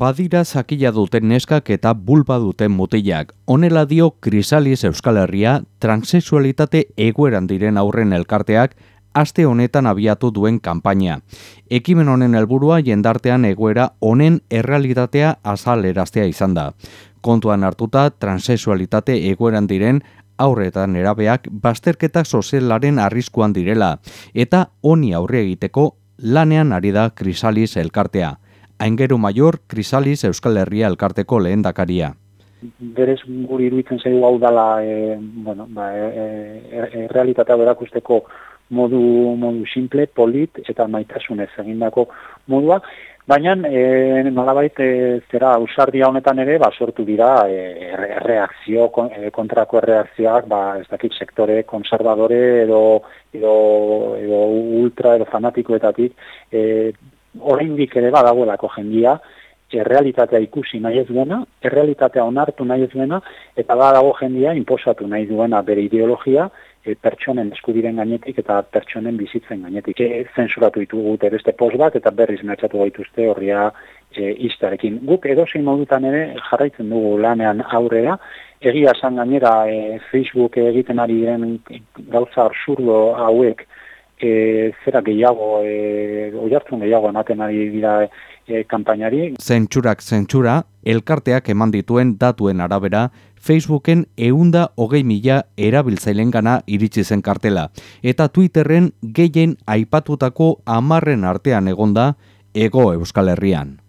Badira zakila duten neskak eta bulba duten mutilak. Honela dio Krisalis Euskal Herria transexualitate egoeran diren aurren elkarteak aste honetan abiatu duen kanpaina. Ekimen honen helburua jendartean egoera honen errealitatea azaleraztea izan da. Kontuan hartuta transexualitate egoeran diren aurretan erabeak bazterketa sozialaren arriskuan direla eta honi aurre egiteko lanean ari da Krisalis elkartea. Aingeru Maior, Krisalis Euskal Herria elkarteko lehen dakaria. Berez guri iruditzen zaigu hau dala, e, bueno, ba, e, e, e, realitatea berakusteko modu, modu simple, polit eta maitasunez egindako modua, baina e, nolabait e, zera usardia honetan ere ba, sortu dira e, reakzio, kontrako reakzioak, ba, ez dakit sektore konservadore edo, edo, edo ultra edo fanatikoetatik, e, oraindik ere badagoelako jendia, errealitatea ikusi nahi ez duena, errealitatea onartu nahi ez duena, eta badago jendia inposatu nahi duena bere ideologia, e, pertsonen eskudiren gainetik eta pertsonen bizitzen gainetik. E, zensuratu ditugu beste post bat eta berriz mertxatu gaituzte horria e, iztarekin. Guk edozein modutan ere jarraitzen dugu lanean aurrera, egia esan gainera e, Facebook egiten ari diren gauza absurdo hauek e, zera gehiago, e, oiartzun gehiago ematen ari dira e, kampainari. Zentsurak zentsura, elkarteak eman dituen datuen arabera, Facebooken eunda hogei mila erabiltzailen gana iritsi zen kartela, eta Twitterren gehien aipatutako amarren artean egonda, ego Euskal Herrian.